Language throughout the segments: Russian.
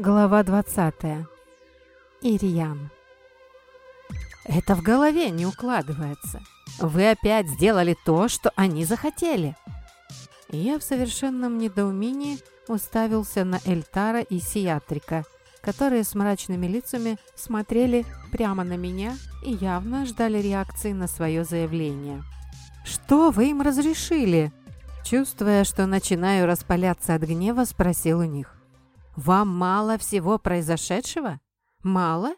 Глава 20. Ирьян. Это в голове не укладывается. Вы опять сделали то, что они захотели. Я в совершенном недоумении уставился на Эльтара и Сиатрика, которые с мрачными лицами смотрели прямо на меня и явно ждали реакции на свое заявление. «Что вы им разрешили?» Чувствуя, что начинаю распаляться от гнева, спросил у них. Вам мало всего произошедшего? Мало?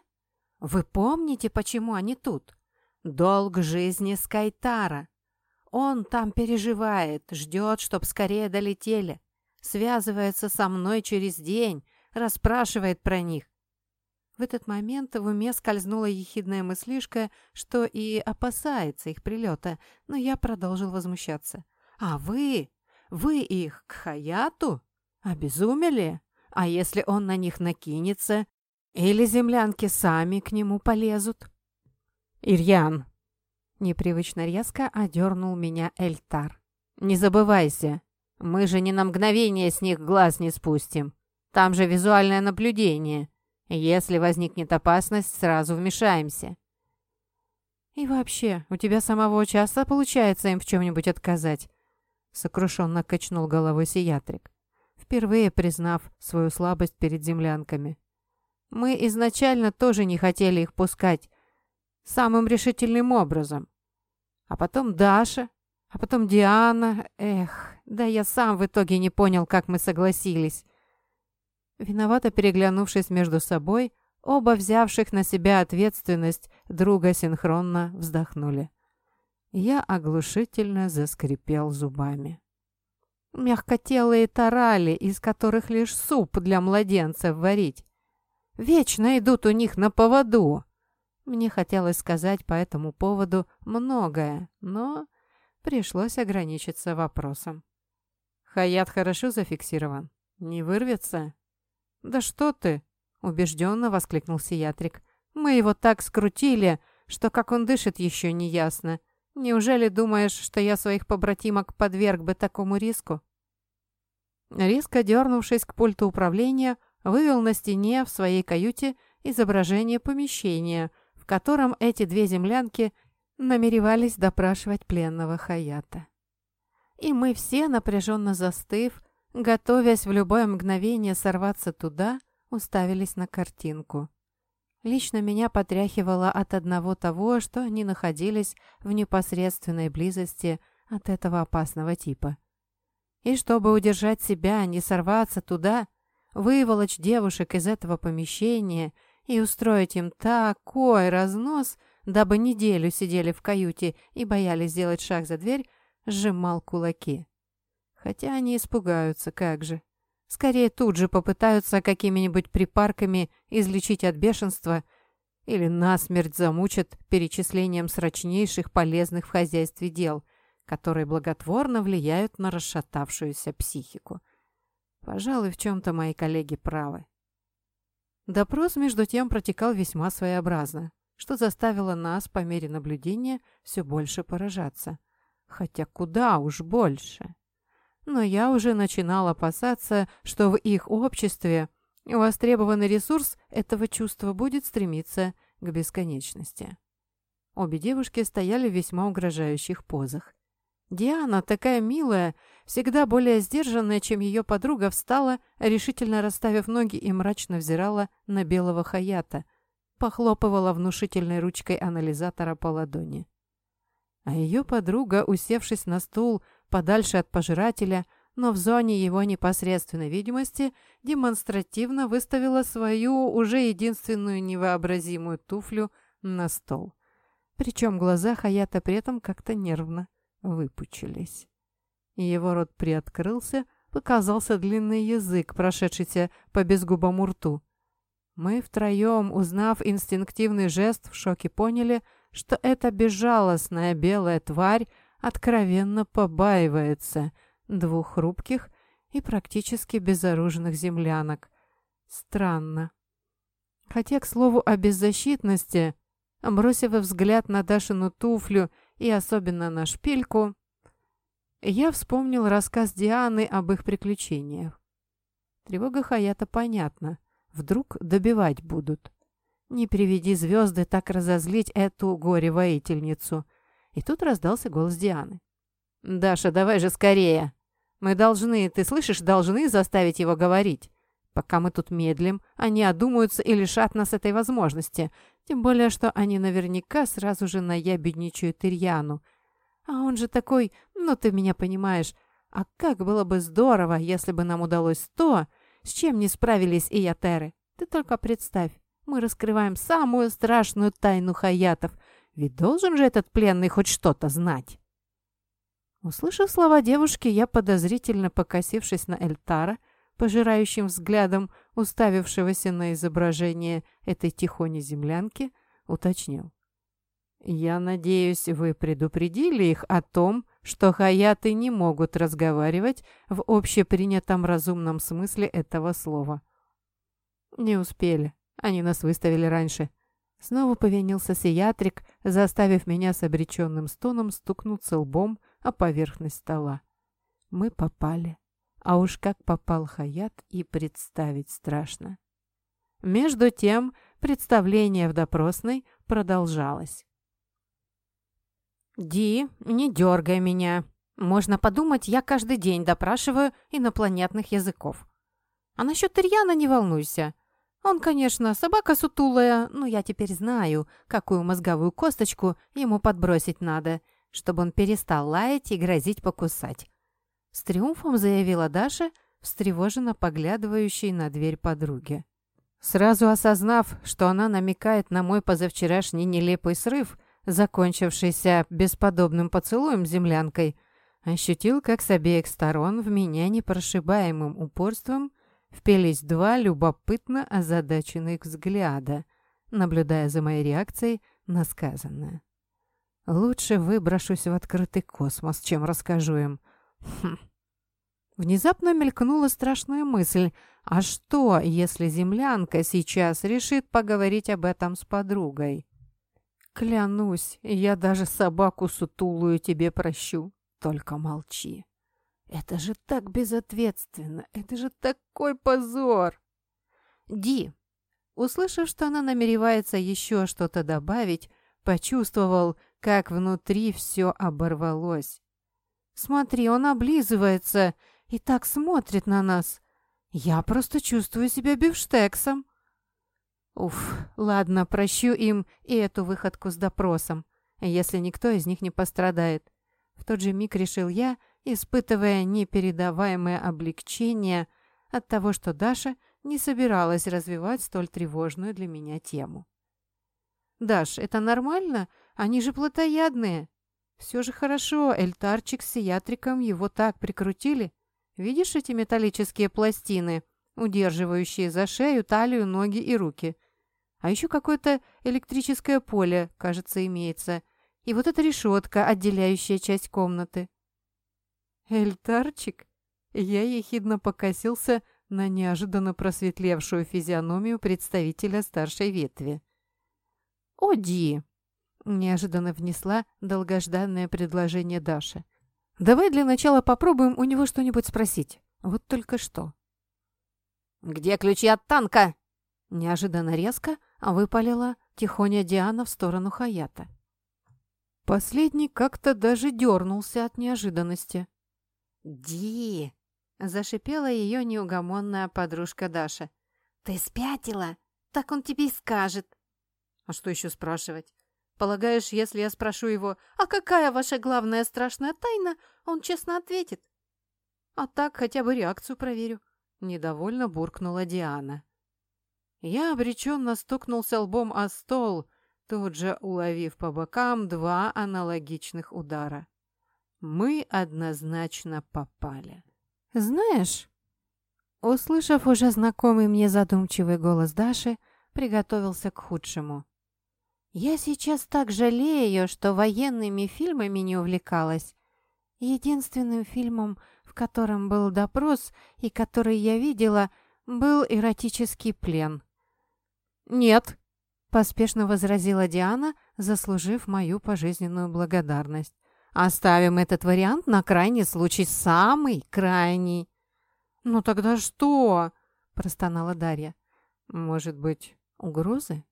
Вы помните, почему они тут? Долг жизни Скайтара. Он там переживает, ждет, чтоб скорее долетели. Связывается со мной через день, расспрашивает про них. В этот момент в уме скользнула ехидная мыслишка, что и опасается их прилета, но я продолжил возмущаться. «А вы? Вы их к Хаяту? Обезумели?» А если он на них накинется? Или землянки сами к нему полезут? «Ирьян!» Непривычно резко одернул меня Эльтар. «Не забывайся, мы же ни на мгновение с них глаз не спустим. Там же визуальное наблюдение. Если возникнет опасность, сразу вмешаемся». «И вообще, у тебя самого часто получается им в чем-нибудь отказать?» Сокрушенно качнул головой Сиатрик впервые признав свою слабость перед землянками. Мы изначально тоже не хотели их пускать самым решительным образом. А потом Даша, а потом Диана. Эх, да я сам в итоге не понял, как мы согласились. Виновато переглянувшись между собой, оба взявших на себя ответственность друга синхронно вздохнули. Я оглушительно заскрипел зубами. Мягкотелые тарали, из которых лишь суп для младенцев варить. Вечно идут у них на поводу. Мне хотелось сказать по этому поводу многое, но пришлось ограничиться вопросом. Хаят хорошо зафиксирован. Не вырвется? Да что ты? Убежденно воскликнул Сиатрик. Мы его так скрутили, что как он дышит еще не ясно. Неужели думаешь, что я своих побратимок подверг бы такому риску?» Резко дернувшись к пульту управления, вывел на стене в своей каюте изображение помещения, в котором эти две землянки намеревались допрашивать пленного Хаята. И мы все, напряженно застыв, готовясь в любое мгновение сорваться туда, уставились на картинку. Лично меня потряхивало от одного того, что они находились в непосредственной близости от этого опасного типа. И чтобы удержать себя, не сорваться туда, выволочь девушек из этого помещения и устроить им такой разнос, дабы неделю сидели в каюте и боялись сделать шаг за дверь, сжимал кулаки. Хотя они испугаются, как же. Скорее тут же попытаются какими-нибудь припарками излечить от бешенства или насмерть замучат перечислением срочнейших полезных в хозяйстве дел, которые благотворно влияют на расшатавшуюся психику. Пожалуй, в чем-то мои коллеги правы. Допрос, между тем, протекал весьма своеобразно, что заставило нас, по мере наблюдения, все больше поражаться. Хотя куда уж больше но я уже начинал опасаться, что в их обществе востребованный ресурс этого чувства будет стремиться к бесконечности. Обе девушки стояли в весьма угрожающих позах. Диана, такая милая, всегда более сдержанная, чем ее подруга, встала, решительно расставив ноги и мрачно взирала на белого хаята, похлопывала внушительной ручкой анализатора по ладони. А ее подруга, усевшись на стул, подальше от пожирателя, но в зоне его непосредственной видимости демонстративно выставила свою уже единственную невообразимую туфлю на стол. Причем глаза Хаята при этом как-то нервно выпучились. Его рот приоткрылся, показался длинный язык, прошедшийся по безгубому рту. Мы втроем, узнав инстинктивный жест, в шоке поняли, что эта безжалостная белая тварь откровенно побаивается двух хрупких и практически безоружных землянок. Странно. Хотя, к слову о беззащитности, бросив взгляд на Дашину туфлю и особенно на шпильку, я вспомнил рассказ Дианы об их приключениях. Тревога Хаята понятна. Вдруг добивать будут. Не приведи звезды так разозлить эту горе-воительницу. И тут раздался голос Дианы. «Даша, давай же скорее! Мы должны, ты слышишь, должны заставить его говорить. Пока мы тут медлим, они одумаются и лишат нас этой возможности. Тем более, что они наверняка сразу же наябедничают Ирьяну. А он же такой, ну ты меня понимаешь. А как было бы здорово, если бы нам удалось то, с чем не справились и Ятеры. Ты только представь, мы раскрываем самую страшную тайну хаятов. Ведь должен же этот пленный хоть что-то знать. Услышав слова девушки, я, подозрительно покосившись на Эльтара, пожирающим взглядом уставившегося на изображение этой тихоней землянки, уточнил. «Я надеюсь, вы предупредили их о том, что хаяты не могут разговаривать в общепринятом разумном смысле этого слова». «Не успели. Они нас выставили раньше». Снова повинился сиатрик, заставив меня с обреченным стоном стукнуться лбом о поверхность стола. Мы попали. А уж как попал Хаят и представить страшно. Между тем, представление в допросной продолжалось. «Ди, не дергай меня. Можно подумать, я каждый день допрашиваю инопланетных языков. А насчет Ирьяна не волнуйся. Он, конечно, собака сутулая, но я теперь знаю, какую мозговую косточку ему подбросить надо, чтобы он перестал лаять и грозить покусать. С триумфом заявила Даша, встревоженно поглядывающей на дверь подруги. Сразу осознав, что она намекает на мой позавчерашний нелепый срыв, закончившийся бесподобным поцелуем землянкой, ощутил, как с обеих сторон в меня непрошибаемым упорством впились два любопытно озадаченных взгляда, наблюдая за моей реакцией на сказанное. «Лучше выброшусь в открытый космос, чем расскажу им», Хм. Внезапно мелькнула страшная мысль. А что, если землянка сейчас решит поговорить об этом с подругой? Клянусь, я даже собаку сутулую тебе прощу. Только молчи. Это же так безответственно. Это же такой позор. Ди, услышав, что она намеревается еще что-то добавить, почувствовал, как внутри все оборвалось. Смотри, он облизывается и так смотрит на нас. Я просто чувствую себя бифштексом. Уф, ладно, прощу им и эту выходку с допросом, если никто из них не пострадает. В тот же миг решил я, испытывая непередаваемое облегчение от того, что Даша не собиралась развивать столь тревожную для меня тему. «Даш, это нормально? Они же плотоядные!» Все же хорошо, эльтарчик с сиатриком его так прикрутили. Видишь эти металлические пластины, удерживающие за шею, талию, ноги и руки? А еще какое-то электрическое поле, кажется, имеется. И вот эта решетка, отделяющая часть комнаты. Эльтарчик? Я ехидно покосился на неожиданно просветлевшую физиономию представителя старшей ветви. «Оди!» Неожиданно внесла долгожданное предложение Даша. «Давай для начала попробуем у него что-нибудь спросить. Вот только что». «Где ключи от танка?» Неожиданно резко выпалила тихоня Диана в сторону Хаята. Последний как-то даже дернулся от неожиданности. «Ди!» — зашипела ее неугомонная подружка Даша. «Ты спятила? Так он тебе и скажет!» «А что еще спрашивать? Полагаешь, если я спрошу его, а какая ваша главная страшная тайна, он честно ответит? А так хотя бы реакцию проверю. Недовольно буркнула Диана. Я обреченно стукнулся лбом о стол, тут же уловив по бокам два аналогичных удара. Мы однозначно попали. «Знаешь...» Услышав уже знакомый мне задумчивый голос Даши, приготовился к худшему. Я сейчас так жалею, что военными фильмами не увлекалась. Единственным фильмом, в котором был допрос и который я видела, был эротический плен. «Нет», — поспешно возразила Диана, заслужив мою пожизненную благодарность. «Оставим этот вариант на крайний случай, самый крайний». «Ну тогда что?» — простонала Дарья. Может быть, угрозы?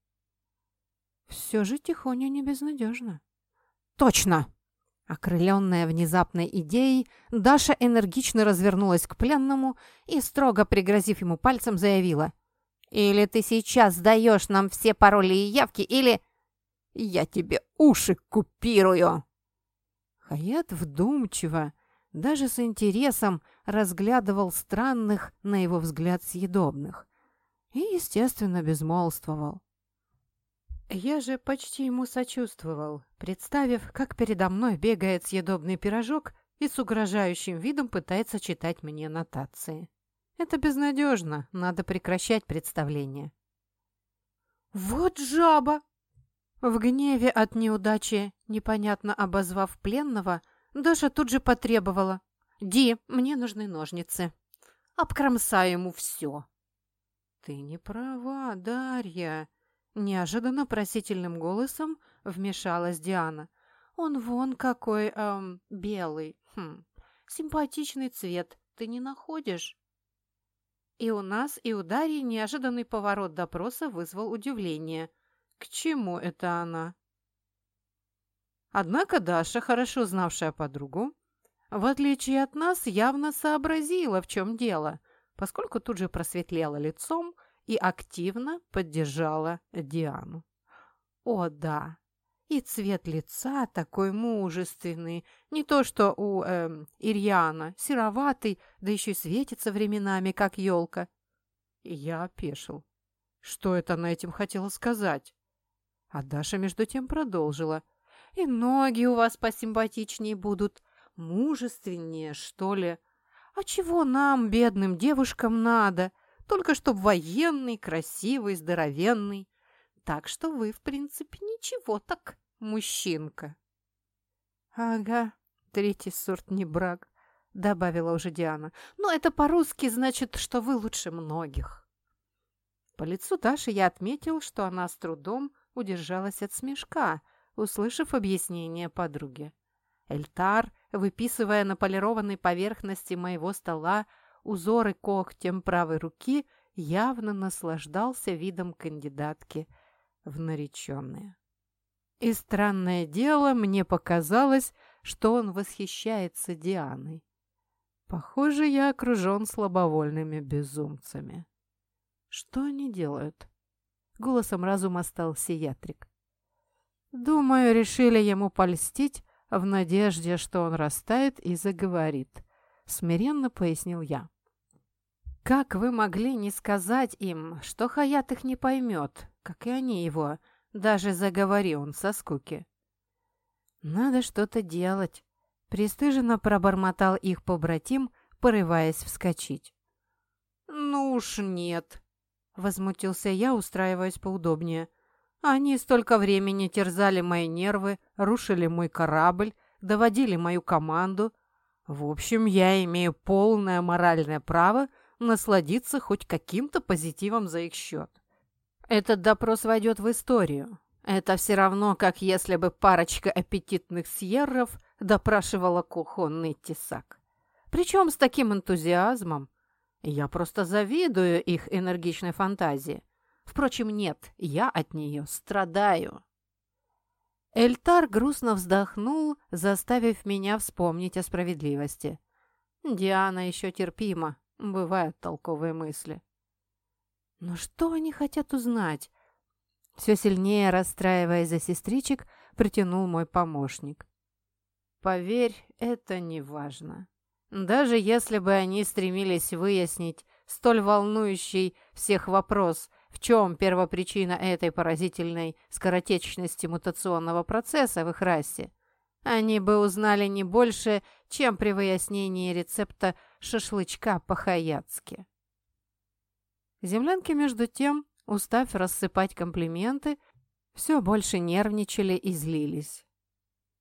Все же тихоня не безнадежно. Точно! Окрыленная внезапной идеей, Даша энергично развернулась к пленному и, строго пригрозив ему пальцем, заявила. «Или ты сейчас сдаешь нам все пароли и явки, или я тебе уши купирую!» Хаят вдумчиво, даже с интересом разглядывал странных, на его взгляд, съедобных. И, естественно, безмолвствовал. Я же почти ему сочувствовал, представив, как передо мной бегает съедобный пирожок и с угрожающим видом пытается читать мне нотации. Это безнадежно, надо прекращать представление. «Вот жаба!» В гневе от неудачи, непонятно обозвав пленного, Даша тут же потребовала. «Ди, мне нужны ножницы. Обкромсаю ему все». «Ты не права, Дарья», Неожиданно просительным голосом вмешалась Диана. «Он вон какой, эм, белый. Хм, симпатичный цвет. Ты не находишь?» И у нас, и у Дарьи неожиданный поворот допроса вызвал удивление. К чему это она? Однако Даша, хорошо знавшая подругу, в отличие от нас, явно сообразила, в чем дело, поскольку тут же просветлела лицом и активно поддержала Диану. О, да, и цвет лица такой мужественный, не то что у э, Ирьяна, сероватый, да еще и светится временами, как елка. Я опешил. Что это она этим хотела сказать? А Даша между тем продолжила. И ноги у вас посимпатичнее будут, мужественнее, что ли. А чего нам, бедным девушкам, надо? Только чтоб военный, красивый, здоровенный. Так что вы, в принципе, ничего так, мужчинка. Ага, третий сорт не брак, добавила уже Диана. Но это по-русски значит, что вы лучше многих. По лицу Даши я отметил, что она с трудом удержалась от смешка, услышав объяснение подруги. Эльтар, выписывая на полированной поверхности моего стола узоры когтем правой руки, явно наслаждался видом кандидатки в нареченные. И странное дело, мне показалось, что он восхищается Дианой. Похоже, я окружен слабовольными безумцами. Что они делают? Голосом разума стал Сиатрик. Думаю, решили ему польстить в надежде, что он растает и заговорит смиренно пояснил я. «Как вы могли не сказать им, что Хаят их не поймет, как и они его, даже заговори он со скуки?» «Надо что-то делать», — пристыженно пробормотал их побратим, порываясь вскочить. «Ну уж нет», — возмутился я, устраиваясь поудобнее. «Они столько времени терзали мои нервы, рушили мой корабль, доводили мою команду, в общем, я имею полное моральное право насладиться хоть каким-то позитивом за их счет. Этот допрос войдет в историю. Это все равно, как если бы парочка аппетитных сьерров допрашивала кухонный тесак. Причем с таким энтузиазмом. Я просто завидую их энергичной фантазии. Впрочем, нет, я от нее страдаю. Эльтар грустно вздохнул, заставив меня вспомнить о справедливости. Диана еще терпима, бывают толковые мысли. Но что они хотят узнать? Все сильнее расстраиваясь за сестричек, притянул мой помощник. Поверь, это не важно. Даже если бы они стремились выяснить столь волнующий всех вопрос, в чем первопричина этой поразительной скоротечности мутационного процесса в их расе? Они бы узнали не больше, чем при выяснении рецепта шашлычка по-хаяцки. Землянки, между тем, устав рассыпать комплименты, все больше нервничали и злились.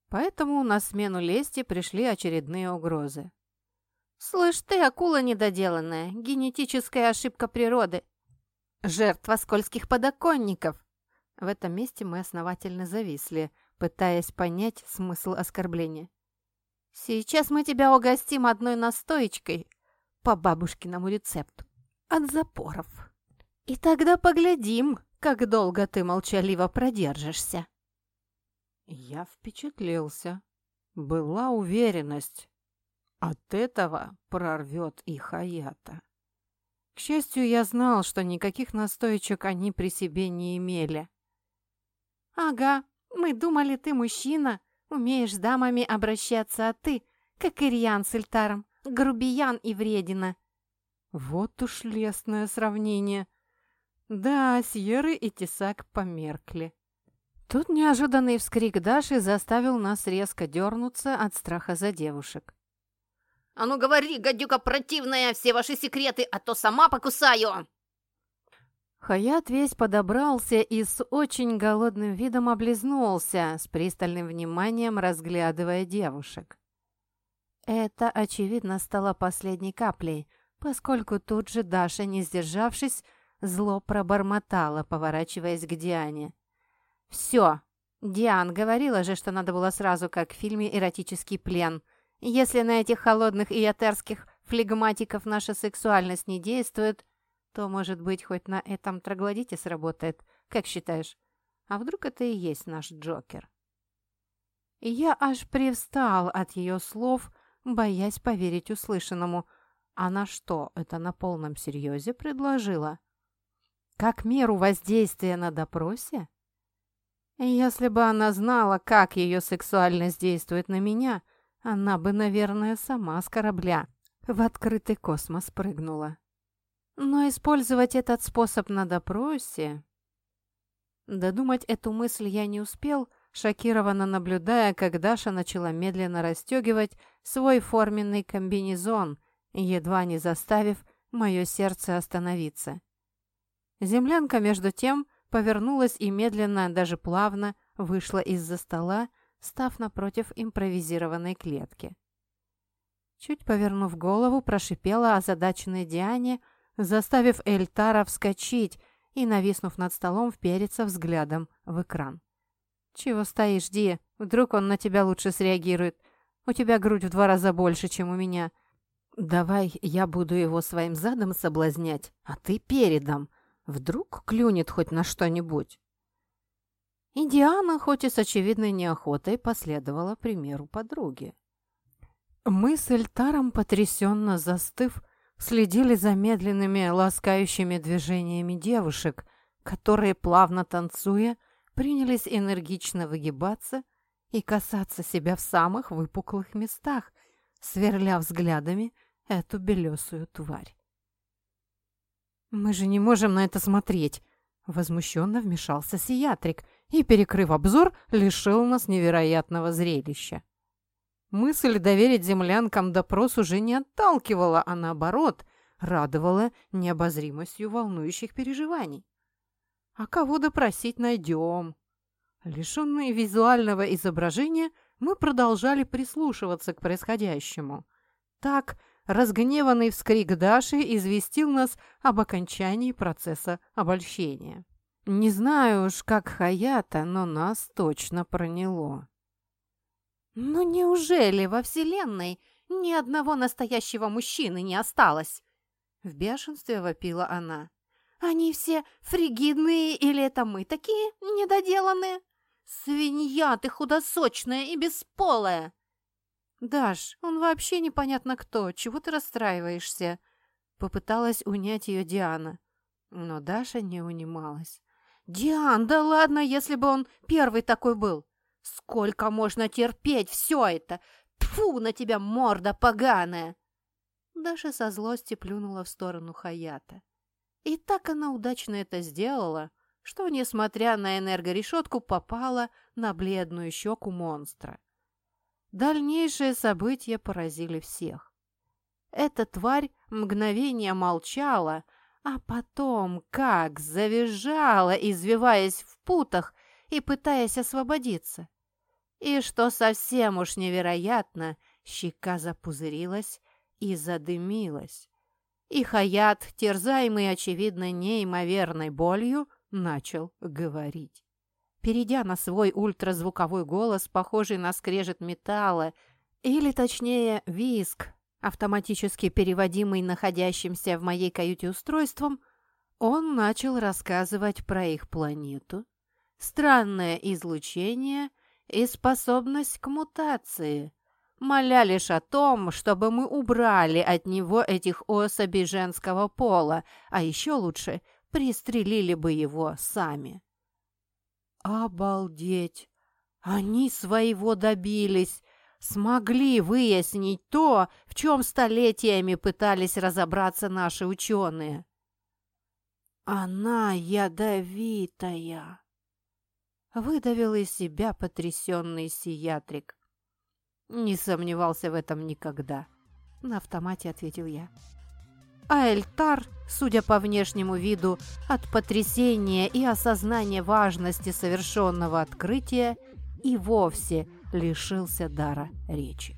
Поэтому на смену лести пришли очередные угрозы. «Слышь ты, акула недоделанная, генетическая ошибка природы. Жертва скользких подоконников!» В этом месте мы основательно зависли, пытаясь понять смысл оскорбления. «Сейчас мы тебя угостим одной настоечкой по бабушкиному рецепту. От запоров. И тогда поглядим, как долго ты молчаливо продержишься. Я впечатлился. Была уверенность. От этого прорвет и Хаята. К счастью, я знал, что никаких настойчик они при себе не имели. «Ага, мы думали, ты мужчина, умеешь с дамами обращаться, а ты, как Ирьян с Эльтаром, грубиян и вредина». Вот уж лестное сравнение. Да, Сьеры и Тесак померкли. Тут неожиданный вскрик Даши заставил нас резко дернуться от страха за девушек. «А ну говори, гадюка противная, все ваши секреты, а то сама покусаю!» Хаят весь подобрался и с очень голодным видом облизнулся, с пристальным вниманием разглядывая девушек. Это, очевидно, стало последней каплей, поскольку тут же Даша, не сдержавшись, Зло пробормотала, поворачиваясь к Диане. «Все. Диан говорила же, что надо было сразу, как в фильме «Эротический плен». Если на этих холодных и ятерских флегматиков наша сексуальность не действует, то, может быть, хоть на этом троглодите сработает. Как считаешь? А вдруг это и есть наш Джокер?» Я аж привстал от ее слов, боясь поверить услышанному. Она что, это на полном серьезе предложила? Как меру воздействия на допросе? Если бы она знала, как ее сексуальность действует на меня, она бы, наверное, сама с корабля в открытый космос прыгнула. Но использовать этот способ на допросе... Додумать эту мысль я не успел, шокированно наблюдая, как Даша начала медленно расстегивать свой форменный комбинезон, едва не заставив мое сердце остановиться. Землянка, между тем, повернулась и медленно, даже плавно, вышла из-за стола, став напротив импровизированной клетки. Чуть повернув голову, прошипела озадаченной Диане, заставив Эльтара вскочить и, нависнув над столом, впериться взглядом в экран. «Чего стоишь, Ди? Вдруг он на тебя лучше среагирует? У тебя грудь в два раза больше, чем у меня. Давай я буду его своим задом соблазнять, а ты передом. Вдруг клюнет хоть на что-нибудь. И Диана, хоть и с очевидной неохотой, последовала примеру подруги. Мы с Эльтаром, потрясенно застыв, следили за медленными ласкающими движениями девушек, которые, плавно танцуя, принялись энергично выгибаться и касаться себя в самых выпуклых местах, сверля взглядами эту белесую тварь. «Мы же не можем на это смотреть!» Возмущенно вмешался Сиатрик и, перекрыв обзор, лишил нас невероятного зрелища. Мысль доверить землянкам допрос уже не отталкивала, а наоборот, радовала необозримостью волнующих переживаний. А кого допросить найдем? Лишенные визуального изображения, мы продолжали прислушиваться к происходящему. Так, разгневанный вскрик Даши известил нас об окончании процесса обольщения. Не знаю уж, как Хаята, но нас точно проняло. «Ну неужели во Вселенной ни одного настоящего мужчины не осталось?» В бешенстве вопила она. «Они все фригидные или это мы такие недоделанные? Свинья ты худосочная и бесполая!» «Даш, он вообще непонятно кто. Чего ты расстраиваешься?» Попыталась унять ее Диана. Но Даша не унималась. «Диан, да ладно, если бы он первый такой был! Сколько можно терпеть все это? Тфу на тебя, морда поганая!» Даша со злости плюнула в сторону Хаята. И так она удачно это сделала, что, несмотря на энергорешетку, попала на бледную щеку монстра. Дальнейшие события поразили всех. Эта тварь мгновение молчала, а потом как завизжала, извиваясь в путах и пытаясь освободиться. И что совсем уж невероятно, щека запузырилась и задымилась. И Хаят, терзаемый, очевидно, неимоверной болью, начал говорить перейдя на свой ультразвуковой голос, похожий на скрежет металла, или точнее виск, автоматически переводимый находящимся в моей каюте устройством, Он начал рассказывать про их планету, странное излучение и способность к мутации, моля лишь о том, чтобы мы убрали от него этих особей женского пола, а еще лучше пристрелили бы его сами. Обалдеть! Они своего добились, смогли выяснить то, в чем столетиями пытались разобраться наши ученые. Она ядовитая. Выдавил из себя потрясенный сиатрик. Не сомневался в этом никогда. На автомате ответил я. А Эльтар, судя по внешнему виду, от потрясения и осознания важности совершенного открытия, и вовсе лишился дара речи.